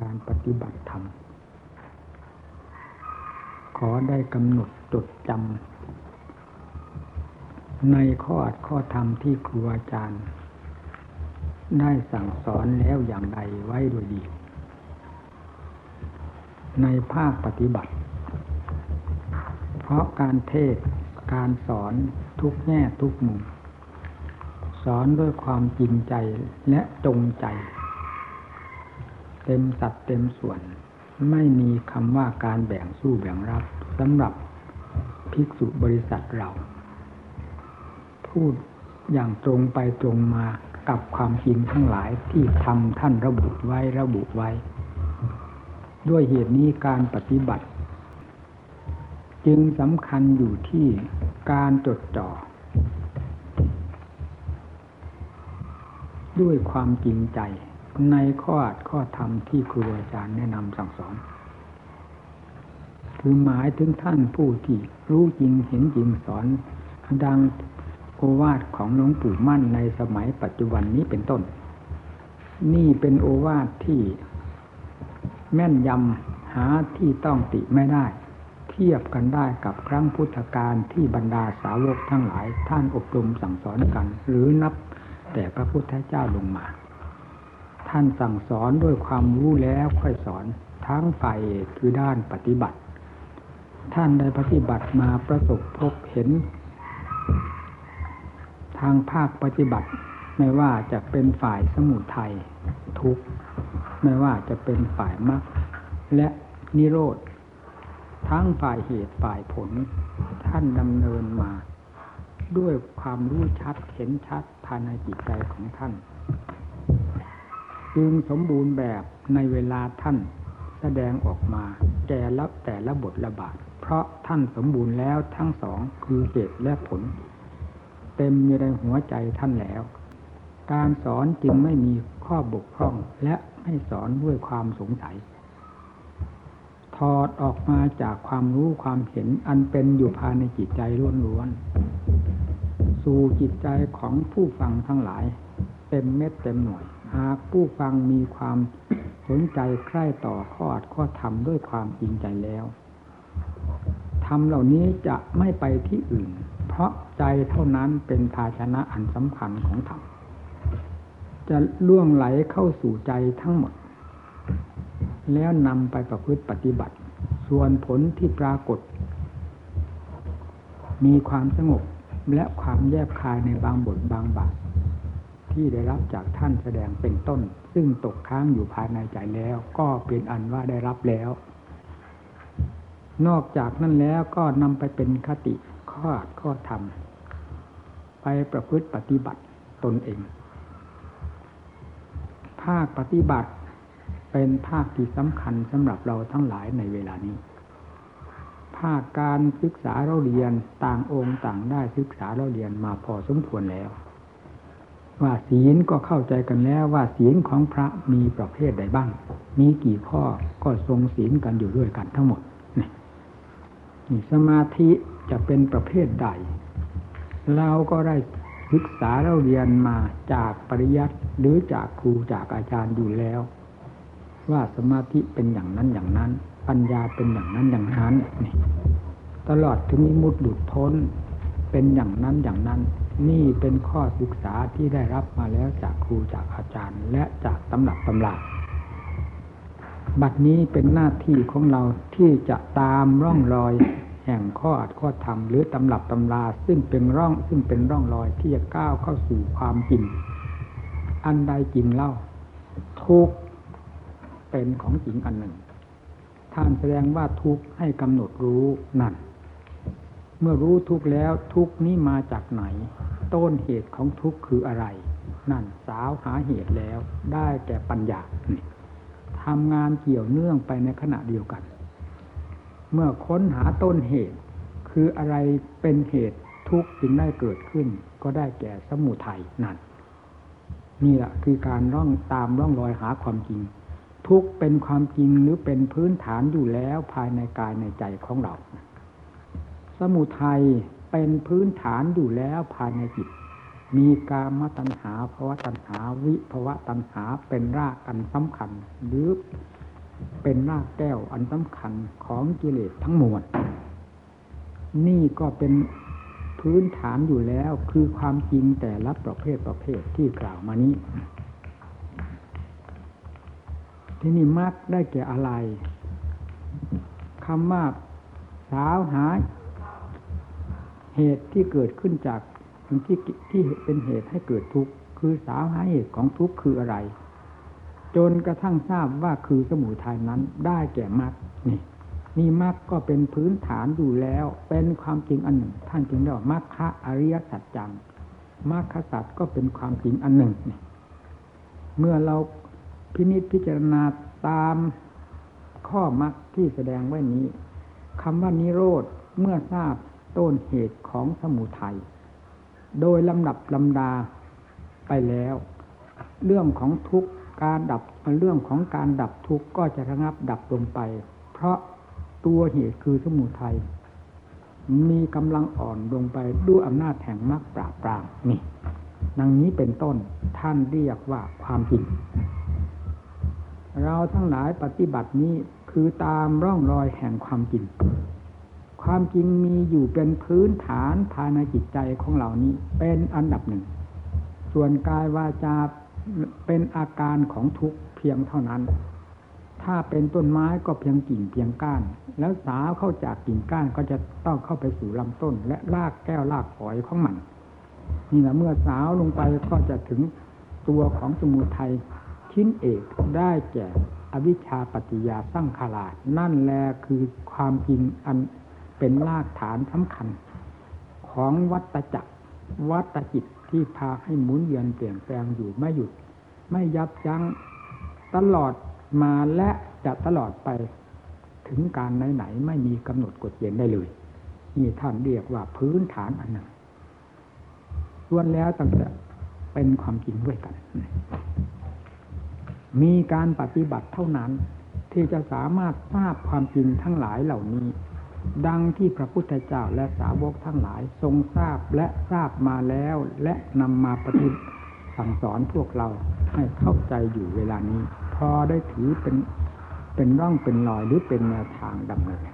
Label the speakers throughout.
Speaker 1: การปฏิบัติธรรม ขอได้กำหนดจดจำในข้ออัดข้อธรรมที่ครูอาจารย์ ได้สั่งสอนแล้วอย่างใดไว้โดยดี ในภาคปฏิบัติ เพราะการเทศการสอนทุกแง่ทุกมุม สอนด้วยความจริงใจและจงใจ เต็มสัดเต็มส่วน ไม่มีคำว่าการแบ่งสู้แบ่งรับสำหรับภิกษุบริษัทเรา พูดอย่างตรงไปตรงมากับความจริงทั้งหลายที่ทำท่านระบุไว้ระบุไว้ ด้วยเหตุนี้การปฏิบัติ จึงสำคัญอยู่ที่การจดจ่อ ด้วยความจริงใจ ในข้ออัดข้อธรรมที่ครูอาจารย์แนะนำสั่งสอน คือหมายถึงท่านผู้ที่รู้จริงเห็นจริงสอน ดังโอวาทของหลวงปู่มั่นในสมัยปัจจุบันนี้เป็นต้น นี่เป็นโอวาทที่แม่นยำหาที่ต้องติไม่ได้ เทียบกันได้กับครั้งพุทธกาลที่บรรดาสาวกทั้งหลายท่านอบรมสั่งสอนกัน หรือนับแต่พระพุทธเจ้าลงมา ท่านสั่งสอนด้วยความรู้แล้วค่อยสอนทั้งฝ่ายเอกคือด้านปฏิบัติ ท่านได้ปฏิบัติมาประสบพบเห็น ทางภาคปฏิบัติ ไม่ว่าจะเป็นฝ่ายสมุทัยทุกข์ไม่ว่าจะเป็นฝ่ายมรรคและนิโรธทั้งฝ่ายเหตุฝ่ายผล ท่านดำเนินมา ด้วยความรู้ชัดเห็นชัดภายในจิตใจของท่าน จึงสมบูรณ์แบบในเวลาท่านแสดงออกมาแก่ละแต่ละบทละบาท เพราะท่านสมบูรณ์แล้วทั้งสองคือเหตุและผล เต็มอยู่ในหัวใจท่านแล้ว การสอนจึงไม่มีข้อบกพร่องและไม่สอนด้วยความสงสัย ถอดออกมาจากความรู้ความเห็นอันเป็นอยู่ภายในจิตใจล้วนๆสู่จิตใจของผู้ฟังทั้งหลาย เต็มเม็ดเต็มหน่วย หากผู้ฟังมีความสนใจใคร่ต่อข้ออัดข้อธรรมด้วยความจริงใจแล้วธรรมเหล่านี้จะไม่ไปที่อื่น เพราะใจเท่านั้นเป็นภาชนะอันสำคัญของธรรมจะล่วงไหลเข้าสู่ใจทั้งหมด แล้วนำไปประพฤติปฏิบัติ ส่วนผลที่ปรากฏ มีความสงบและความแยบคายในบางบทบางบาท ที่ได้รับจากท่านแสดงเป็นต้น ซึ่งตกค้างอยู่ภายในใจแล้ว ก็เป็นอันว่าได้รับแล้ว นอกจากนั้นแล้วก็นำไปเป็นคติข้อข้อธรรม ไปประพฤติปฏิบัติตนเอง ภาคปฏิบัติเป็นภาคที่สำคัญสำหรับเราทั้งหลายในเวลานี้ ภาคการศึกษาเราเรียนต่างองค์ต่างได้ศึกษาเราเรียนมาพอสมควรแล้ว ว่าศีลก็เข้าใจกันแล้วว่าศีลของพระมีประเภทใดบ้าง มีกี่ข้อก็ทรงศีลกันอยู่ด้วยกันทั้งหมดนี่สมาธิจะเป็นประเภทใด เราก็ได้ศึกษาเราเรียนมาจากปริยัติหรือจากครูจากอาจารย์อยู่แล้ว ว่าสมาธิเป็นอย่างนั้นอย่างนั้น ปัญญาเป็นอย่างนั้นอย่างนั้นนี่ตลอดถึงมุดหลุดพ้นเป็นอย่างนั้นอย่างนั้น นี่เป็นข้อศึกษาที่ได้รับมาแล้วจากครูจากอาจารย์ และจากตำหนักตำราบัดนี้เป็นหน้าที่ของเราที่จะตามร่องรอย แห่งข้ออัดข้อธรรมหรือตำรับตำราซึ่งเป็นร่องซึ่งเป็นร่องรอยที่จะก้าวเข้าสู่ความจริง อันใดจริงเล่า ทุกเป็นของจริงอันหนึ่ง ท่านแสดงว่าทุกให้กำหนดรู้นั่น เมื่อรู้ทุกแล้วทุกนี้มาจากไหน ต้นเหตุของทุกคืออะไร นั่นสาวหาเหตุแล้วได้แก่ปัญญาทำงานเกี่ยวเนื่องไปในขณะเดียวกัน เมื่อค้นหาต้นเหตุ คืออะไรเป็นเหตุทุกข์จึงได้เกิดขึ้น ก็ได้แก่สมุทัยนั่น นี่แหละคือการร่องตามร่องรอยหาความจริง ทุกเป็นความจริงหรือเป็นพื้นฐานอยู่แล้วภายในกายในใจของเรา สมุทัยเป็นพื้นฐานอยู่แล้วภายในจิต มีกามตัณหาภาวะตัณหาวิภาวะตัณหาเป็นรากอันสำคัญหรือเป็นรากแก้วอันสำคัญของกิเลสทั้งมวลนี่ก็เป็นพื้นฐานอยู่แล้วคือความจริงแต่ละประเภทประเภทที่กล่าวมานี้ ที่นี่มักได้แก่อะไรคำว่าสาวหา เหตุที่เกิดขึ้นจากที่ที่เป็นเหตุให้เกิดทุกข์คือสาเหตุของทุกข์คืออะไร จนกระทั่งทราบว่าคือสมุทัยนั้นได้แก่มรรคนี่นี่มรรคก็เป็นพื้นฐานอยู่แล้ว เป็นความจริงอันหนึ่ง ท่านจึงเรียกว่ามรรคะอริยสัจจังมรรคสัจก็เป็นความจริงอันหนึ่ง เมื่อเราพินิจพิจารณาตามข้อมรรคที่แสดงไว้นี้คำว่านิโรธเมื่อทราบ ต้นเหตุของสมุทัย โดยลำดับลำดาไปแล้ว เรื่องของทุกการดับเรื่องของการดับทุกข์ก็จะระงับดับลงไป เพราะตัวเหตุคือสมุทัยมีกำลังอ่อนลงไปด้วยอำนาจแห่งมรรคปราบปรามนี่ดังนี้เป็นต้นท่านเรียกว่าความจริง เราทั้งหลายปฏิบัตินี้คือตามร่องรอยแห่งความจริง ความจริงมีอยู่เป็นพื้นฐานภายในจิตใจของเรานี้ เป็นอันดับหนึ่ง ส่วนกายวาจาเป็นอาการของทุกเพียงเท่านั้น ถ้าเป็นต้นไม้ก็เพียงกิ่งเพียงก้าน แล้วสาวเข้าจากกิ่งก้านก็จะต้องเข้าไปสู่ลำต้น และรากแก้วรากฝอยของมัน นี่แหละเมื่อสาวลงไปก็จะถึงตัวของสมุทัยชิ้นเอกได้แก่อวิชชาปัจจยาสร้างขารานั่นแหละคือความจริงอัน เป็นรากฐานสำคัญ ของวัตจักร วัตจิตที่พาให้หมุนเวียนเปลี่ยนแปลงอยู่ไม่หยุด ไม่ยับยั้งตลอดมาและจะตลอดไปถึงการไหนๆไม่มีกำหนดกฎเกณฑ์ได้เลย นี่ท่านเรียกว่าพื้นฐานอันหนึ่งล้วนแล้วตั้งแต่เป็นความจริงด้วยกัน มีการปฏิบัติเท่านั้นที่จะสามารถทราบความจริงทั้งหลายเหล่านี้ ดังที่พระพุทธเจ้าและสาวกทั้งหลายทรงทราบและทราบมาแล้วและนำมาปฏิบัติสั่งสอนพวกเราให้เข้าใจอยู่เวลานี้ พอได้ถือเป็นเป็นร่องเป็นรอยหรือเป็นแนวทางดำเนิน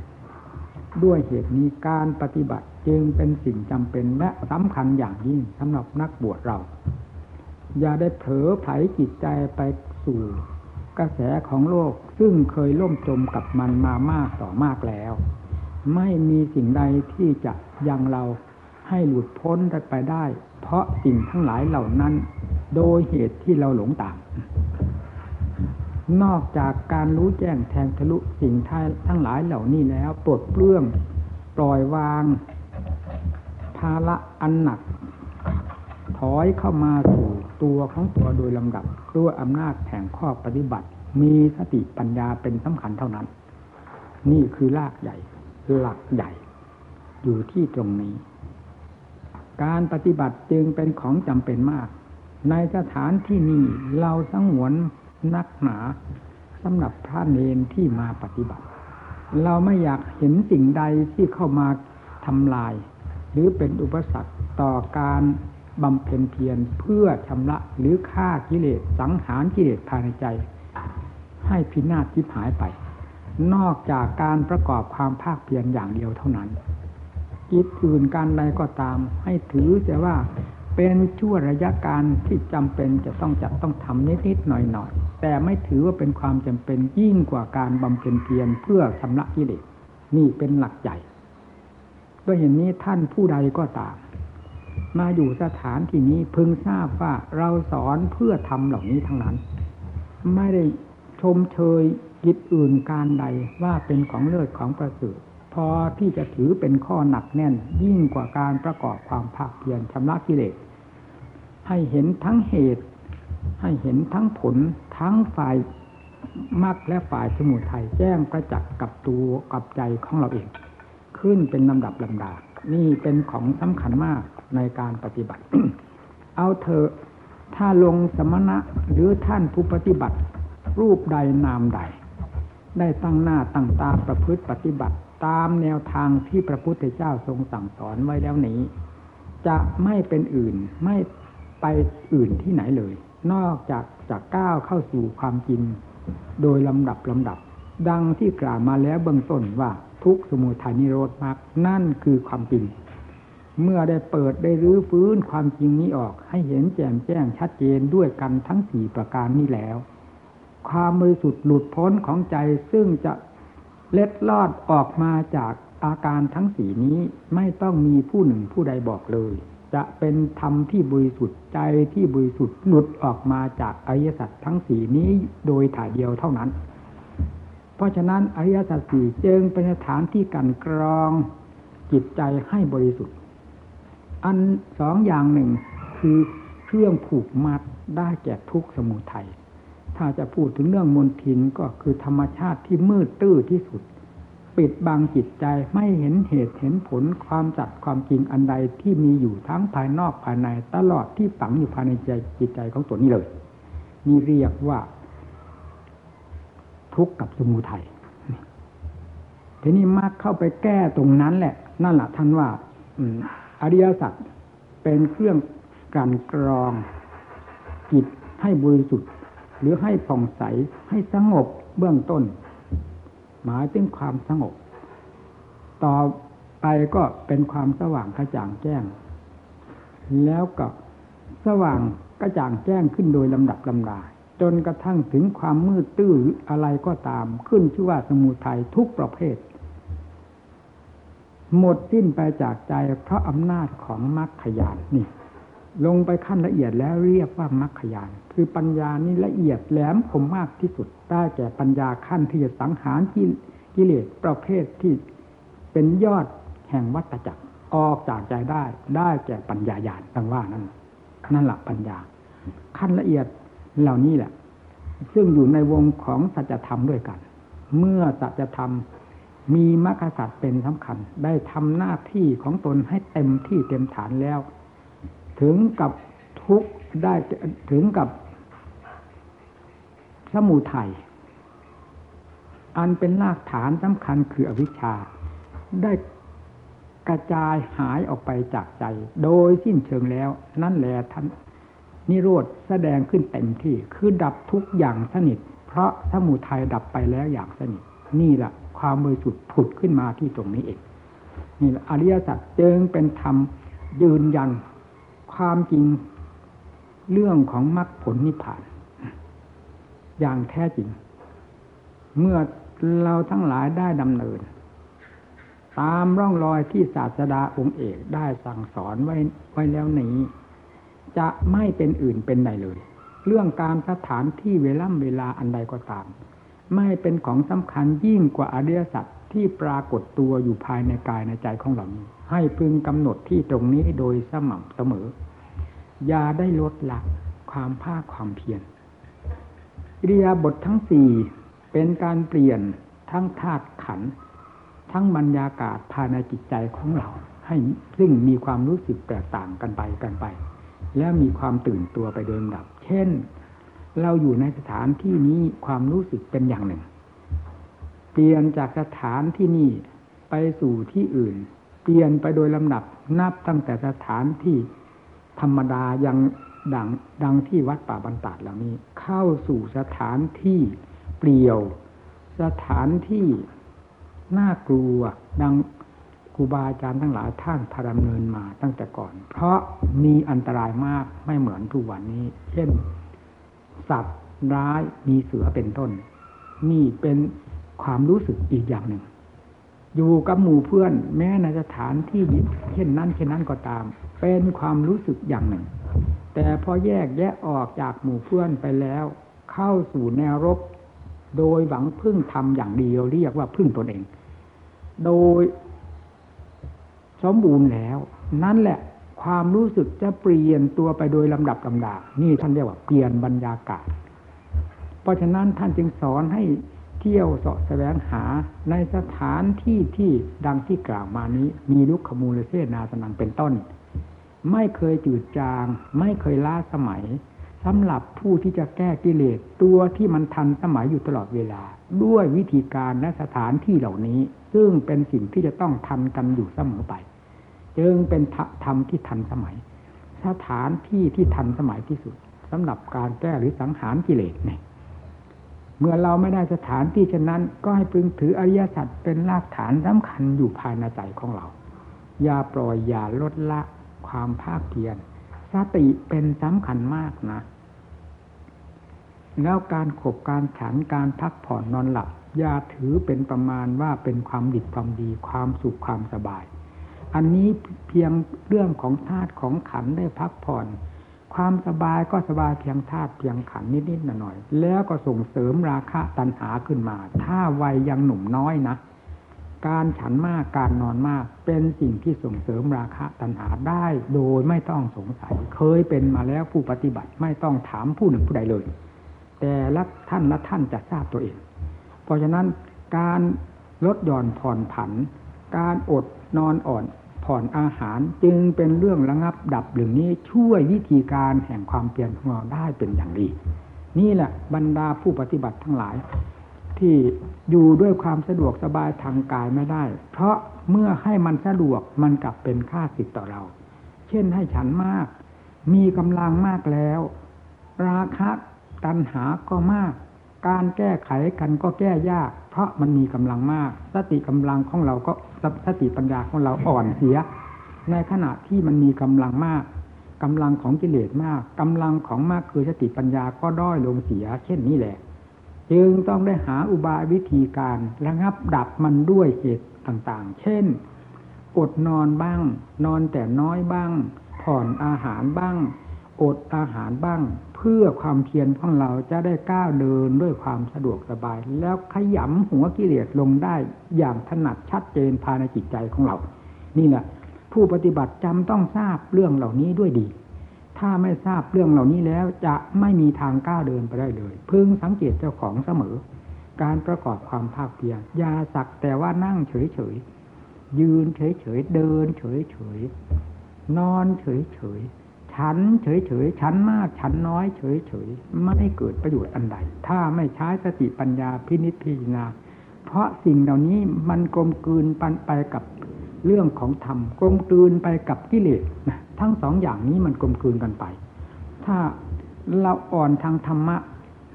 Speaker 1: ด้วยเหตุนี้การปฏิบัติจึงเป็นสิ่งจำเป็นและสำคัญอย่างยิ่งสำหรับนักบวชเรา อย่าได้เผลอไผจิตใจไปสู่กระแสของโลกซึ่งเคยล่มจมกับมันมามากต่อมากแล้ว ไม่มีสิ่งใดที่จะยังเราให้หลุดพ้นไปได้ เพราะสิ่งทั้งหลายเหล่านั้น โดยเหตุที่เราหลงตาม นอกจากการรู้แจ้งแทงทะลุสิ่งทั้งหลายเหล่านี้แล้วปลดเปลื้องปล่อยวาง ภาระอันหนัก ถอยเข้ามาสู่ตัวของตัวโดยลำดับด้วยอำนาจแห่งข้อปฏิบัติ มีสติปัญญาเป็นสำคัญเท่านั้น นี่คือรากใหญ่ หลักใหญ่ อยู่ที่ตรงนี้ การปฏิบัติจึงเป็นของจำเป็นมาก ในสถานที่นี้เราสังหวนนักหนาสำหรับพระเนนที่มาปฏิบัติ เราไม่อยากเห็นสิ่งใดที่เข้ามาทำลาย หรือเป็นอุปสรรคต่อการบำเพ็ญเพียรเพื่อชำระหรือฆ่ากิเลสสังหารกิเลสภายในใจ ให้พินาศทิพหายไป นอกจากการประกอบความภาคเพียรอย่างเดียวเท่านั้นกิจอื่นการใดก็ตาม ให้ถือแต่ว่าเป็นชั่วระยะการที่จำเป็นจะต้องจัดต้องทำนิดๆหน่อยๆแต่ไม่ถือว่าเป็นความจำเป็นยิ่งกว่าการบำเพ็ญเพียรเพื่อชำระกิเลสนี่เป็นหลักใหญ่ด้วยเหตุนนี้ท่านผู้ใดก็ตาม มาอยู่สถานที่นี้พึงทราบว่าเราสอนเพื่อทำเหล่านี้ทั้งนั้น ไม่ได้ชมเชย กิจอื่นการใดว่าเป็นของเลิศของประเสริฐพอที่จะถือเป็นข้อหนักแน่น ยิ่งกว่าการประกอบความภาคเพียรชำระกิเลสให้เห็นทั้งเหตุ ให้เห็นทั้งผลทั้งฝ่ายมรรคและฝ่ายสมุทัยแจ้งประจักษ์กับตัวกับใจของเราเอง ขึ้นเป็นลำดับลำดา นี่เป็นของสำคัญมากในการปฏิบัติ เอาเถอะถ้าลงสมณะหรือท่านผู้ปฏิบัติ รูปใดนามใด ได้ตั้งหน้าตั้งตาประพฤติปฏิบัติตามแนวทางที่พระพุทธเจ้าทรงสั่งสอนไว้แล้วนี้ จะไม่เป็นอื่นไม่ไปอื่นที่ไหนเลย นอกจากจะก้าวเข้าสู่ความจริง โดยลำดับลำดับ ดังที่กล่าวมาแล้วเบื้องต้นว่าทุกสมุทัยนิโรธมรรคนั่นคือความจริง เมื่อได้เปิดได้รื้อฟื้นความจริงนี้ออกให้เห็นแจ่มแจ้งชัดเจนด้วยกันทั้งสี่ประการนี้แล้ว ความบริสุทธิ์หลุดพ้นของใจซึ่งจะเล็ดลอดออกมาจากอาการทั้งสี่นี้ไม่ต้องมีผู้หนึ่งผู้ใดบอกเลย จะเป็นธรรมที่บริสุทธิ์ใจที่บริสุทธิ์หลุดออกมาจากอริยสัจทั้งสี่นี้โดยถ่ายเดียวเท่านั้น เพราะฉะนั้นอริยสัจสี่จึงเป็นสถานที่กันกรองจิตใจให้บริสุทธิ์ อันสองอย่างหนึ่งคือเครื่องผูกมัดได้แก่ทุกสมุทัย ถ้าจะพูดถึงเรื่องมนทินก็คือธรรมชาติที่มืดตื้อที่สุด ปิดบังจิตใจไม่เห็นเหตุเห็นผลความจัดความจริงอันใดที่มีอยู่ทั้งภายนอกภายในตลอดที่ฝังอยู่ภายในใจจิตใจของตัวนี้เลย นี่เรียกว่า ทุกข์กับสมุทัยทีนี้มากเข้าไปแก้ตรงนั้นแหละ นั่นแหละท่านว่าอริยสัจเป็นเครื่องการกรองจิตให้บริสุทธิ์ หรือให้ผ่องใสให้สงบเบื้องต้น หมายถึงความสงบ ต่อไปก็เป็นความสว่างกระจ่างแจ้ง แล้วก็สว่างกระจ่างแจ้งขึ้นโดยลำดับลำดาจนกระทั่งถึงความมืดตื้ออะไรก็ตาม ขึ้นชื่อว่าสมุทัยทุกประเภท หมดสิ้นไปจากใจเพราะอำนาจของมรรคยานนี่ ลงไปขั้นละเอียดแล้วเรียกว่ามรรคยาน คือปัญญานี่ละเอียดแหลมคมมากที่สุดได้แก่ปัญญาขั้นที่จะสังหารกิเลสประเภทที่เป็นยอดแห่งวัตจักรออกจากใจได้ ได้แก่ปัญญาญาณดังว่านั่นนั่นแหละปัญญา ขั้นละเอียดเหล่านี้แหละ ซึ่งอยู่ในวงของสัจธรรมด้วยกัน เมื่อสัจธรรมมีมรรคสัตว์เป็นสำคัญ ได้ทำหน้าที่ของตนให้เต็มที่เต็มฐานแล้ว ถึงกับทุกได้ถึงกับสมุทัยอันเป็นรากฐานสำคัญคืออวิชชา ได้กระจายหายออกไปจากใจ โดยสิ้นเชิงแล้ว นั่นแหละท่านนิโรธแสดงขึ้นเต็มที่คือดับทุกอย่างสนิท เพราะสมุทัยดับไปแล้วอย่างสนิท นี่แหละความบริสุทธิ์ผุดขึ้นมาที่ตรงนี้เองนี่แหละอริยสัจจึงเป็นธรรมยืนยัน ความจริงเรื่องของมรรคผลนิพพาน อย่างแท้จริง เมื่อเราทั้งหลายได้ดำเนิน ตามร่องรอยที่ศาสดาองค์เอกได้สั่งสอนไว้ไว้แล้วนี้ จะไม่เป็นอื่นเป็นใดเลย เรื่องการสถานที่เวล่ำเวลาอันใดก็ตาม ไม่เป็นของสำคัญยิ่งกว่าอริยสัจที่ปรากฏตัวอยู่ภายในกายในใจของเรานี้ ให้พึงกำหนดที่ตรงนี้โดยสม่ำเสมอ อย่าได้ลดละความภาคความเพียรอิริยาบททั้งสี่เป็นการเปลี่ยนทั้งธาตุขัน ทั้งบรรยากาศภายในจิตใจของเรา ให้ซึ่งมีความรู้สึกแตกต่างกันไปกันไป แล้วมีความตื่นตัวไปโดยลำดับ เช่น เราอยู่ในสถานที่นี้ความรู้สึกเป็นอย่างหนึ่ง เปลี่ยนจากสถานที่นี้ไปสู่ที่อื่น เปลี่ยนไปโดยลำดับนับตั้งแต่สถานที่ธรรมดายังดังดังที่วัดป่าบรรดาเหล่านี้ เข้าสู่สถานที่เปลี่ยว สถานที่น่ากลัวดังครูบาอาจารย์ทั้งหลายท่านพาดำเนินมาตั้งแต่ก่อน เพราะมีอันตรายมากไม่เหมือนทุกวันนี้ เช่น สัตว์ร้ายมีเสือเป็นต้น นี่เป็นความรู้สึกอีกอย่างหนึ่ง อยู่กับหมู่เพื่อน แม้ในสถานที่เช่นนั้นเช่นนั้นก็ตาม เป็นความรู้สึกอย่างหนึ่ง แต่พอแยกแยะออกจากหมู่เพื่อนไปแล้ว เข้าสู่แนวรบ โดยหวังพึ่งทำอย่างเดียวเรียกว่าพึ่งตนเอง โดยสมบูรณ์แล้ว นั่นแหละความรู้สึกจะเปลี่ยนตัวไปโดยลำดับลำดา นี่ท่านเรียกว่าเปลี่ยนบรรยากาศ เพราะฉะนั้นท่านจึงสอนให้ เที่ยวเสาะแสวงหาในสถานที่ที่ดังที่กล่าวมานี้ มีลุกขมูลเสนาสนังเป็นต้น ไม่เคยจืดจาง ไม่เคยล้าสมัยสำหรับผู้ที่จะแก้กิเลสตัวที่มันทันสมัยอยู่ตลอดเวลา ด้วยวิธีการและสถานที่เหล่านี้ ซึ่งเป็นสิ่งที่จะต้องทันกันอยู่เสมอไป จึงเป็นธรรมที่ทันสมัย สถานที่ที่ทันสมัยที่สุดสำหรับการแก้หรือสังหารกิเลสเนี่ย เมื่อเราไม่ได้สถานที่เช่นนั้น ก็ให้พึงถืออริยสัจเป็นรากฐานสำคัญอยู่ภายในใจของเรา อย่าปล่อยอย่าลดละความภาคเพียรสติเป็นสำคัญมากนะ แล้วการขบการฉันการพักผ่อนนอนหลับอย่าถือเป็นประมาณว่าเป็นความดิบความดีความสุขความสบาย อันนี้เพียงเรื่องของธาตุของขันได้พักผ่อน ความสบายก็สบายเพียงธาตุเพียงขันนิดๆหน่อยๆแล้วก็ส่งเสริมราคะตัณหาขึ้นมา ถ้าวัยยังหนุ่มน้อยนะการฉันมากการนอนมาก เป็นสิ่งที่ส่งเสริมราคะตัณหาได้โดยไม่ต้องสงสัย เคยเป็นมาแล้วผู้ปฏิบัติไม่ต้องถามผู้หนึ่งผู้ใดเลย แต่ละท่านละท่านจะทราบตัวเอง เพราะฉะนั้นการลดหย่อนผ่อนผัน การอดนอนอ่อน ผ่อนอาหารจึงเป็นเรื่องระงับดับหรือนี้ช่วยวิธีการแห่งความเปลี่ยนของเราได้เป็นอย่างดี นี่แหละบรรดาผู้ปฏิบัติทั้งหลาย ที่อยู่ด้วยความสะดวกสบายทางกายไม่ได้ เพราะเมื่อให้มันสะดวกมันกลับเป็นค่าสิทธิ์ต่อเรา เช่นให้ฉันมาก มีกำลังมากแล้ว ราคะตัณหาก็มาก การแก้ไขกันก็แก้ยาก เพราะมันมีกำลังมาก สติกำลังของเราก็สติปัญญาของเราอ่อนเสีย ในขณะที่มันมีกำลังมากกำลังของกิเลสมากกำลังของมากคือสติปัญญาก็ด้อยลงเสีย เช่นนี้แหละ จึงต้องได้หาอุบายวิธีการระงับดับมันด้วยเหตุต่างๆ เช่น อดนอนบ้าง นอนแต่น้อยบ้าง ผ่อนอาหารบ้าง อดอาหารบ้าง พื่อความเพียรของเราจะได้ก้าวเดินด้วยความสะดวกสบาย แล้วขยำหัวกิเลสลงได้อย่างถนัดชัดเจนภายในจิตใจของเรา นี่แหละผู้ปฏิบัติจำต้องทราบเรื่องเหล่านี้ด้วยดี ถ้าไม่ทราบเรื่องเหล่านี้แล้วจะไม่มีทางก้าวเดินไปได้เลย พึงสังเกตเจ้าของเสมอ การประกอบความภาคเพียรยาสักแต่ว่านั่งเฉยๆยืนเฉยๆเดินเฉยๆนอนเฉยๆ ฉันเฉยๆฉันมากฉันน้อยเฉยๆไม่เกิดประโยชน์อันใด ถ้าไม่ใช้สติปัญญาพินิจพิจารณาเพราะสิ่งเหล่านี้มันกลมกลืนปันไปกับเรื่องของธรรมกลมกลืนไปกับกิเลสนะทั้งสองอย่างนี้มันกลมกลืนกันไป ถ้าเราอ่อนทางธรรมะ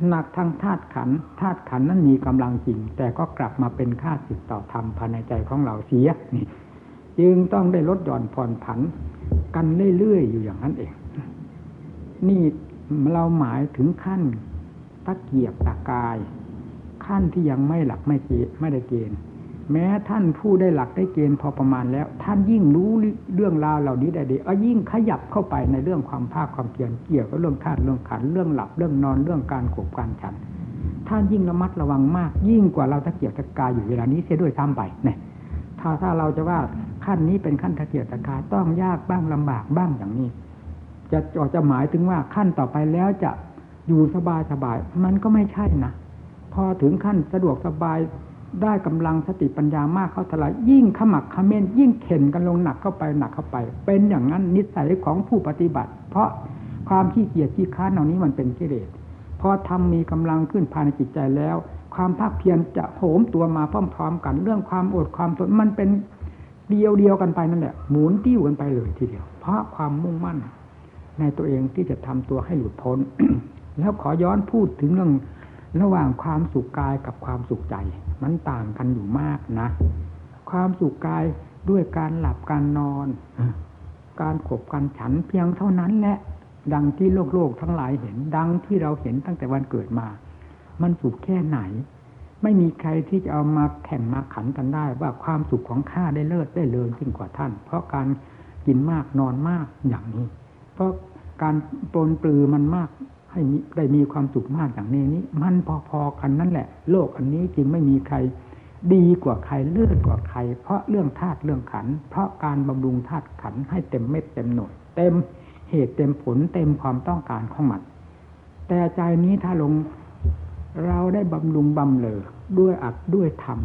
Speaker 1: หนักทางธาตุขันธ์ธาตุขันธ์นั้นมีกำลังจริง แต่ก็กลับมาเป็นค่าสิทต่อธรรมภายในใจของเราเสียนี่ จึงต้องได้ลดหย่อนผ่อนผัน กันเรื่อยๆอยู่อย่างนั้นเอง นี่เราหมายถึงขั้นตะเกียบตะกาย ขั้นที่ยังไม่หลักไม่เกณฑ์ไม่ได้เกณฑ์ แม้ท่านผู้ได้หลักได้เกณฑ์พอประมาณแล้ว ท่านยิ่งรู้เรื่องราวเหล่านี้ได้ดีเอายิ่งขยับเข้าไปในเรื่องความภาคความเพียรเกี่ยวกับเรื่องธาตุเรื่องขันเรื่องหลับเรื่องนอนเรื่องการขบการฉันท่านยิ่งระมัดระวังมาก ยิ่งกว่าเราตะเกียบตะกายอยู่เวลานี้เสียด้วยซ้ำไปเนี่ยถ้าถ้าเราจะว่า ขั้นนี้เป็นขั้นตะเกียบตะกาต้องยากบ้างลำบากบ้างอย่างนี้จะจะหมายถึงว่าขั้นต่อไปแล้วจะอยู่สบายสบาย มันก็ไม่ใช่นะพอถึงขั้นสะดวกสบายได้กำลังสติปัญญามากเข้าทลายยิ่งขมักขม้นยิ่งเข็นกันลงหนักเข้าไปหนักเข้าไป เป็นอย่างนั้นนิสัยของผู้ปฏิบัติ เพราะความขี้เกียจขี้ค้านเหล่านี้มันเป็นกิเลสพอทำมีกำลังขึ้นภายในจิตใจแล้ว ความภาคเพียรจะโหมตัวมาพร้อมๆกัน เรื่องความอดความทนมันเป็น เดียวเดียวกันไปนั่นแหละหมุนติ้วกันไปเลยทีเดียว เพราะความมุ่งมั่น ในตัวเองที่จะทำตัวให้หลุดพ้น แล้วขอย้อนพูดถึงเรื่องระหว่างความสุขกายกับความสุขใจ มันต่างกันอยู่มากนะ ความสุขกายด้วยการหลับการนอน การขบการฉันเพียงเท่านั้นแหละดังที่โลกโลกทั้งหลายเห็นดังที่เราเห็นตั้งแต่วันเกิดมา มันสุขแค่ไหน ไม่มีใครที่จะเอามาแข่งมาขันกันได้ ว่าความสุขของข้าได้เลิศได้เลิศยิ่งกว่าท่าน เพราะการกินมากนอนมากอย่างนี้ เพราะการปลนปลือมันมากให้ได้มีความสุขมากอย่างนี้นี้ มันพอๆกันนั่นแหละ โลกอันนี้จึงไม่มีใครดีกว่าใครเลือดกว่าใคร เพราะเรื่องธาตุเรื่องขัน เพราะการบำรุงธาตุขันให้เต็มเม็ดเต็มหน่วยเต็มเหตุเต็มผลเต็มความต้องการของมันแต่ใจนี้ถ้าลง เราได้บำรุงบำเลอด้วยอัดด้วยธรรม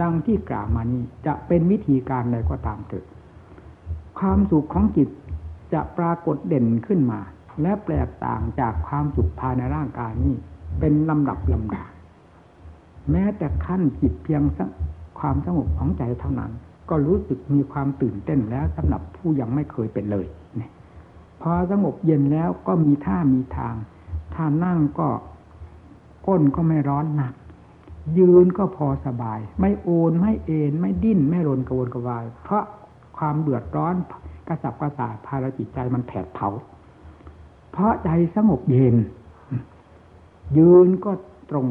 Speaker 1: ดังที่กล่าวมานี้จะเป็นวิธีการใดก็ตามเถิดความสุขของจิตจะปรากฏเด่นขึ้นมา และแปลกต่างจากความสุขภายในร่างกายนี้ เป็นลำดับลำดาแม้แต่ขั้นจิตเพียงความสงบของใจเท่านั้น ก็รู้สึกมีความตื่นเต้นแล้วสำหรับผู้ยังไม่เคยเป็นเลยพอสงบเย็นแล้วก็มีท่ามีทางถ้านั่งก็ ก้นก็ไม่ร้อนหนัก ยืนก็พอสบาย ไม่โอนไม่เอ็นไม่ดิ้นไม่รนกระวนกระวาย เพราะความเดือดร้อนกระสับกระส่ายภารจิตใจมันแผดเผา เพราะใจสงบเย็น ยืนก็ตรง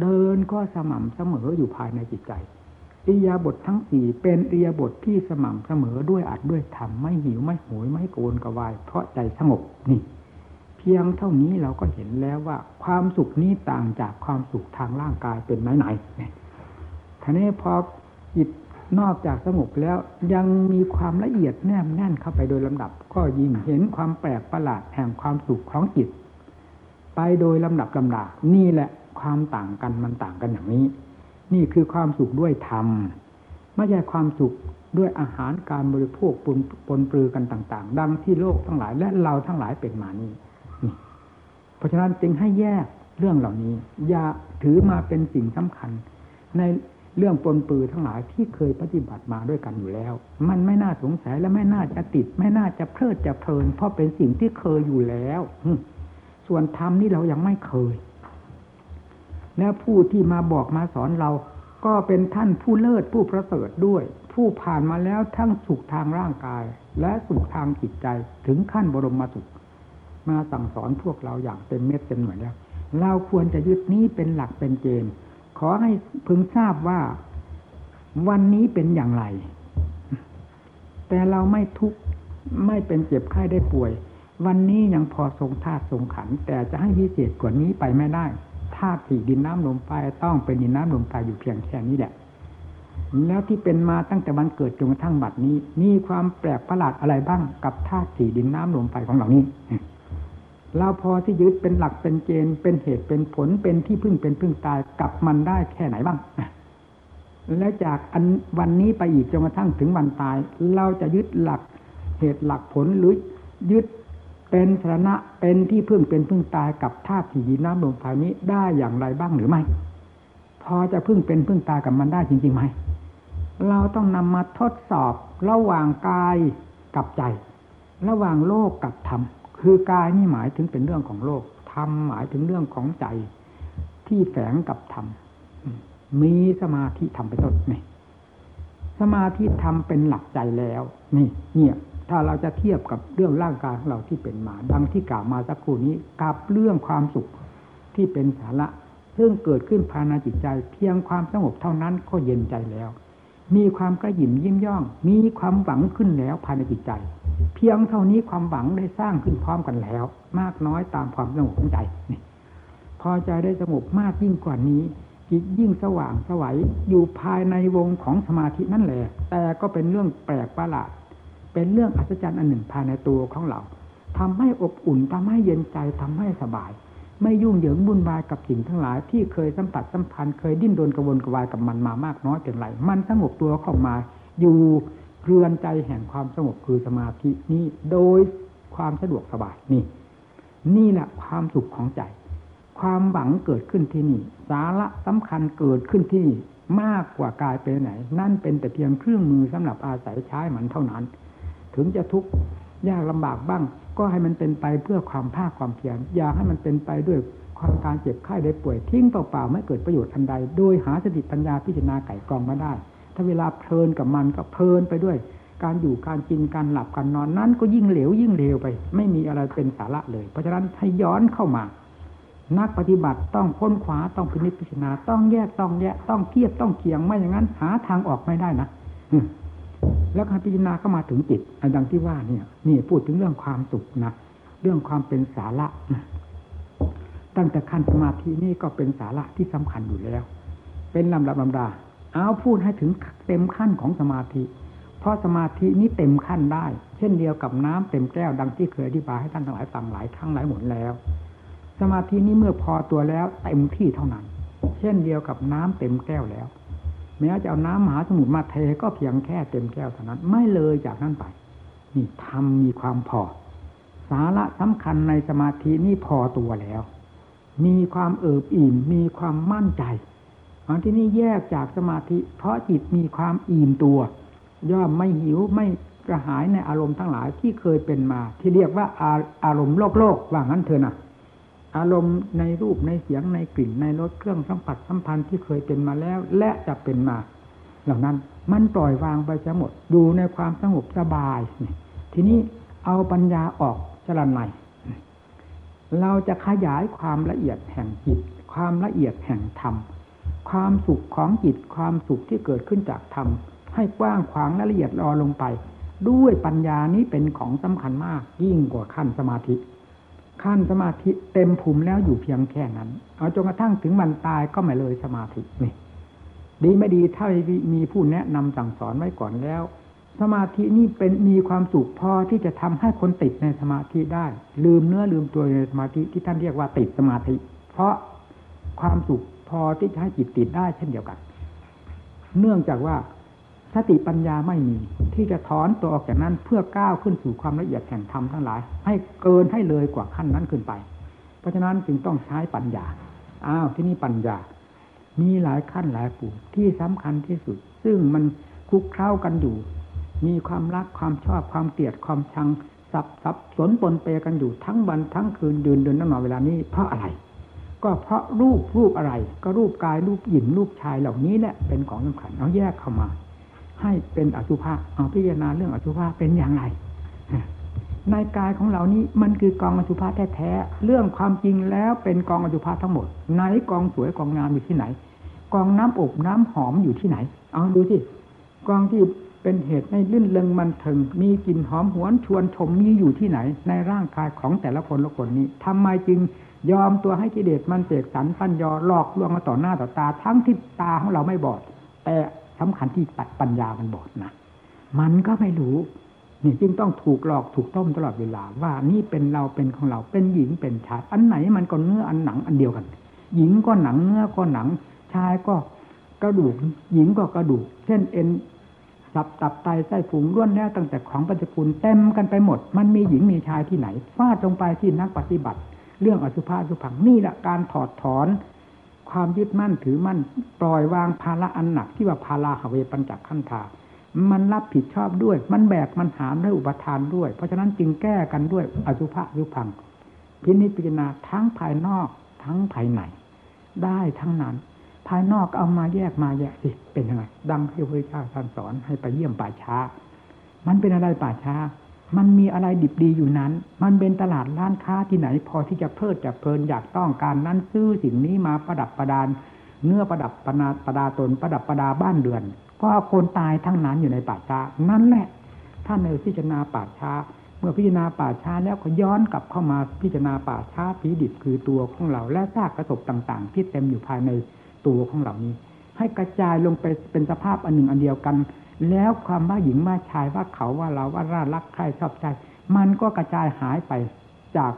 Speaker 1: เดินก็สม่ำเสมออยู่ภายในจิตใจอิยาบททั้งสี่เป็นอิยาบทที่สม่ำเสมอด้วยอัดด้วยธรรมไม่หิวไม่โหยไม่โกนกระวาย เพราะใจสงบนี่ พียงเท่านี้เราก็เห็นแล้วว่า ความสุขนี้ต่างจากความสุขทางร่างกายเป็นไหนไหนเนี่ยทีนี้พอจิตนอกจากสงบแล้วยังมีความละเอียดแนบแน่นเข้าไปโดยลำดับ ก็ยิ่งเห็นความแปลกประหลาดแห่งความสุขของจิต ไปโดยลำดับลำดานี่แหละความต่างกันมันต่างกันอย่างนี้ นี่คือความสุขด้วยธรรมไม่ใช่ความสุขด้วยอาหารการบริโภคปนปนปลือกันต่าง ๆ ดังที่โลกทั้งหลายและเราทั้งหลายเป็นมานี้ เพราะฉะนั้นจึงให้แยกเรื่องเหล่านี้ อย่าถือมาเป็นสิ่งสำคัญ ในเรื่องปนปือทั้งหลายที่เคยปฏิบัติมาด้วยกันอยู่แล้ว มันไม่น่าสงสัยและไม่น่าจะติด ไม่น่าจะเพลิดจะเพลิน เพราะเป็นสิ่งที่เคยอยู่แล้วส่วนธรรมนี่เรายังไม่เคย แล้วผู้ที่มาบอกมาสอนเรา ก็เป็นท่านผู้เลิศผู้ประเสริฐด้วย ผู้ผ่านมาแล้วทั้งสุขทางร่างกาย และสุขทางจิตใจถึงขั้นบรมมาสุข มาสั่งสอนพวกเราอย่างเต็มเม็ดเต็มหน่วยแล้ว เราควรจะยึดนี้เป็นหลักเป็นเกณฑ์ ขอให้พึงทราบว่าวันนี้เป็นอย่างไร แต่เราไม่ทุกข์ไม่เป็นเจ็บไข้ได้ป่วย วันนี้ยังพอทรงธาตุทรงขัน แต่จะให้พิเศษกว่านี้ไปไม่ได้ธาตุสี่ดินน้ำลมไฟต้องเป็นดินน้ำลมไฟอยู่เพียงแค่นี้แหละ แล้วที่เป็นมาตั้งแต่วันเกิดจนกระทั่งบัดนี้ มีความแปลกประหลาดอะไรบ้างกับธาตุสี่ดินน้ำลมไฟของเหล่านี้ เราพอที่ยึดเป็นหลักเป็นเกณฑ์เป็นเหตุเป็นผลเป็นที่พึ่งเป็นพึ่งตายกับมันได้แค่ไหนบ้างแล้วจากอันวันนี้ไปอีกจนกระทั่งถึงวันตาย เราจะยึดหลักเหตุหลักผลหรือยึดเป็นสาระเป็นที่พึ่งเป็นพึ่งตายกับธาตุสี่ดินน้ำลมไฟนี้ได้อย่างไรบ้างหรือไม่ พอจะพึ่งเป็นพึ่งตายกับมันได้จริงๆไหมเราต้องนำมาทดสอบระหว่างกายกับใจ ระหว่างโลกกับธรรม คือกายนี่หมายถึงเป็นเรื่องของโลกธรรมหมายถึงเรื่องของใจที่แฝงกับธรรมมีสมาธิธรรมไปต้นนี่สมาธิธรรมเป็นหลักใจแล้ว นี่ เนี่ย ถ้าเราจะเทียบกับเรื่องร่างกายของเราที่เป็นมา ดังที่กล่าวมาสักครู่นี้กับเรื่องความสุขที่เป็นสาระซึ่งเกิดขึ้นภายในจิตใจ เพียงความสงบเท่านั้นก็เย็นใจแล้ว มีความกระหยิ่มยิ้มย่อง มีความหวังขึ้นแล้วภายในจิตใจ เพียงเท่านี้ความหวังได้สร้างขึ้นพร้อมกันแล้ว มากน้อยตามความสงบของใจนี่พอใจได้สงบมากยิ่งกว่านี้จิตยิ่งสว่างสวัยอยู่ภายในวงของสมาธินั่นแหละ แต่ก็เป็นเรื่องแปลกประหลาดเป็นเรื่องอัศจรรย์อันหนึ่งภายในตัวของเราทำให้อบอุ่นทำให้เย็นใจทำให้สบาย ไม่ยุ่งเหยิงบุญบายกับสิ่งทั้งหลาย ที่เคยสัมผัสสัมพันธ์เคยดิ้นรนกระวนกระวายกับมันมามากน้อยเป็นไรมันสงบตัวเข้ามาอยู่ เรือนใจแห่งความสงบคือสมาธินี้โดยความสะดวกสบายนี่ นี่แหละความสุขของใจ ความหวังเกิดขึ้นที่นี่ สาระสำคัญเกิดขึ้นที่นี่มากกว่ากายไปไหน นั่นเป็นแต่เพียงเครื่องมือสำหรับอาศัยใช้มันเท่านั้น ถึงจะทุกข์ยากลำบากบ้าง ก็ให้มันเป็นไปเพื่อความภาคความเพียรอย่าให้มันเป็นไปด้วยความการเจ็บไข้ได้ป่วยทิ้งเปล่าๆไม่เกิดประโยชน์อันใด โดยหาสติปัญญาพิจารณาไก่กรองมาได้ ถ้าเวลาเพลินกับมันก็เพลินไปด้วย การอยู่การกินการหลับการนอนนั้นก็ยิ่งเหลวยิ่งเลวไป ไม่มีอะไรเป็นสาระเลย เพราะฉะนั้นให้ย้อนเข้ามา นักปฏิบัติต้องพ้นขวาต้องพินิจพิจารณาต้องแยกต้องแยกต้องเทียบต้องเคียงไม่อย่างนั้น หาทางออกไม่ได้นะแล้วการพิจารณาก็มาถึงจิตอันดังที่ว่าเนี่ยนี่พูดถึงเรื่องความสุขนะเรื่องความเป็นสาระตั้งแต่ขั้นสมาธินี่ก็เป็นสาระที่สำคัญอยู่แล้ว เป็นลำดับลำดา เอาพูดให้ถึงเต็มขั้นของสมาธิ เพราะสมาธินี้เต็มขั้นได้ เช่นเดียวกับน้ำเต็มแก้วดังที่เคยอธิบายให้ท่านทั้งหลายฟังหลายครั้งหลายหนแล้ว สมาธินี้เมื่อพอตัวแล้วเต็มที่เท่านั้น เช่นเดียวกับน้ำเต็มแก้วแล้วแม้จะเอาน้ำมหาสมุทรมาเทก็เพียงแค่เต็มแก้วเท่านั้น ไม่เลยจากนั้นไป นี่ทำมีความพอ สาระสำคัญในสมาธินี่พอตัวแล้ว มีความเอิบอิ่มมีความมั่นใจ อันที่นี่แยกจากสมาธิ เพราะจิตมีความอิ่มตัว ย่อมไม่หิวไม่กระหายในอารมณ์ทั้งหลายที่เคยเป็นมา ที่เรียกว่าอาอารมณ์โลกโลกว่างั้นเถอะนะอารมณ์ในรูปในเสียงในกลิ่นในรสเครื่องสัมผัสสัมพันธ์ที่เคยเป็นมาแล้ว และจะเป็นมา เหล่านั้นมันปล่อยวางไปจะหมดอยู่ในความสงบสบาย ทีนี้เอาปัญญาออกจรนัยเราจะขยายความละเอียดแห่งจิต ความละเอียดแห่งธรรม ความสุขของจิตความสุขที่เกิดขึ้นจากธรรมให้กว้างขวางและละเอียดรอลงไป ด้วยปัญญานี้เป็นของสำคัญมากยิ่งกว่าขั้นสมาธิ ขั้นสมาธิเต็มภูมิแล้วอยู่เพียงแค่นั้น เอาจนกระทั่งถึงมันตายก็ไม่เลยสมาธินี่ดีไม่ดีถ้ามีผู้แนะนำสั่งสอนไว้ก่อนแล้ว สมาธินี่เป็นมีความสุขพอที่จะทำให้คนติดในสมาธิได้ ลืมเนื้อลืมตัวในสมาธิที่ท่านเรียกว่าติดสมาธิ เพราะความสุข พอที่จะให้จิตติดได้เช่นเดียวกัน เนื่องจากว่าสติปัญญาไม่มี ที่จะถอนตัวออกจากนั้นเพื่อก้าวขึ้นสู่ความละเอียดแห่งธรรมทั้งหลาย ให้เกินให้เลยกว่าขั้นนั้นขึ้นไป เพราะฉะนั้นจึงต้องใช้ปัญญาอ้าวที่นี่ปัญญา มีหลายขั้นหลายปุ่มที่สำคัญที่สุด ซึ่งมันคุกเข้ากันอยู่ มีความรักความชอบความเกลียดความชังสับสับสนปนเปกันอยู่ทั้งวันทั้งคืนเดินเดินนั่งนอนเวลานี้เพราะอะไร ก็เพราะรูปรูปอะไร ก็รูปกายรูปหญิงรูปชายเหล่านี้แหละเป็นของสำคัญเอาแยกเข้ามา ให้เป็นอสุภะเอาพิจารณาเรื่องอสุภะเป็นอย่างไรในกายของเรานี้มันคือกองอสุภะแท้ๆเรื่องความจริงแล้วเป็นกองอสุภะทั้งหมด ไหนกองสวยกองงามอยู่ที่ไหน กองน้ำอบน้ำหอมอยู่ที่ไหน เอาดูสิกองที่เป็นเหตุให้ลื่นเลงมันถึง มีกลิ่นหอมหวนชวนชมมีอยู่ที่ไหน ในร่างกายของแต่ละคนละคนนี้ทำไมจึง ยอมตัวให้กิเลสมันเสกสรรปัญญาหลอกลวงมาต่อหน้าต่อตา ทั้งที่ตาของเราไม่บอด แต่สำคัญที่ปัญญามันบอดนะมันก็ไม่รู้นี่จึงต้องถูกหลอกถูกต้มตลอดเวลา ว่านี่เป็นเราเป็นของเราเป็นหญิงเป็นชายอันไหนมันก็เนื้ออันหนังอันเดียวกัน หญิงก็หนังเนื้อก็หนัง ชายก็กระดูก หญิงก็กระดูก เช่นเอ็นตับตับไตไส้ผุงล้วนแล้วตั้งแต่ของปัจจุบันเต็มกันไปหมด มันมีหญิงมีชายที่ไหนฟาดลงไปที่นักปฏิบัติ เรื่องอสุภะสุผังนี่แหละการถอดถอนความยึดมั่นถือมั่นปล่อยวางภาระอันหนักที่ว่าภาราหเวปัญจขันธามันรับผิดชอบด้วย มันแบกมันหามด้วยอุปทานด้วย เพราะฉะนั้นจึงแก้กันด้วยอสุภะสุผัง พินิจพิจารณาทั้งภายนอกทั้งภายในได้ทั้งนั้น ภายนอกเอามาแยกมาแยกสิเป็นยังไงดังที่พระเจ้าท่านสอนให้ไปเยี่ยมป่าช้า มันเป็นอะไรป่าช้า มันมีอะไรดิบดีอยู่นั้น มันเป็นตลาดร้านค้าที่ไหน พอที่จะเพลิดจะเพลินอยากต้องการนั้นซื้อสิ่งนี้มาประดับประดาน เนื้อประดับประนาประดาตนประดับประดาบ้านเดือน ก็คนตายทั้งนั้นอยู่ในป่าช้านั่นแหละท่านในพิจารณาป่าช้า เมื่อพิจารณาป่าช้าแล้วก็ย้อนกลับเข้ามาพิจารณาป่าช้าผีดิบคือตัวของเราและซากกระสบต่าง ๆ ที่เต็มอยู่ภายในตัวของเหล่านี้ ให้กระจายลงไปเป็นสภาพอันหนึ่งอันเดียวกัน แล้วความว่าหญิงว่าชายว่าเขาว่าเราว่ารารักใครชอบใจ มันก็กระจายหายไปจาก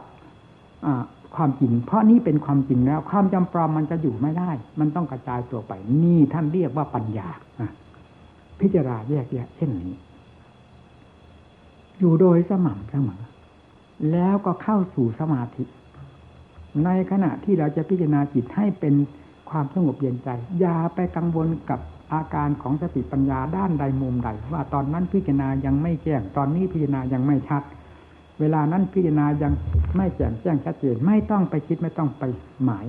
Speaker 1: ความจริง เพราะนี้เป็นความจริงแล้ว ความจำปลอมมันจะอยู่ไม่ได้ มันต้องกระจายตัวไป นี่ท่านเรียกว่าปัญญาพิจารณาแยกแยะเช่นนี้ อยู่โดยสม่ำเสมอแล้วก็เข้าสู่สมาธิ ในขณะที่เราจะพิจารณาจิตให้เป็นความสงบเย็นใจ อย่าไปกังวลกับ อาการของสติปัญญาด้านใดมุมใด ว่าตอนนั้นพิจารณายังไม่แจ้งตอนนี้พิจารณายังไม่ชัด เวลานั้นพิจารณายังไม่แจ่มแจ้งชัดเจนไม่ต้องไปคิดไม่ต้องไปหมาย